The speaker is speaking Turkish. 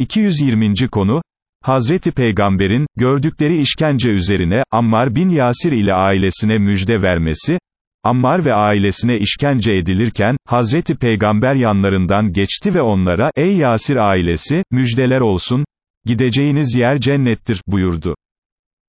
220. konu, Hazreti Peygamber'in, gördükleri işkence üzerine, Ammar bin Yasir ile ailesine müjde vermesi, Ammar ve ailesine işkence edilirken, Hazreti Peygamber yanlarından geçti ve onlara, ey Yasir ailesi, müjdeler olsun, gideceğiniz yer cennettir, buyurdu.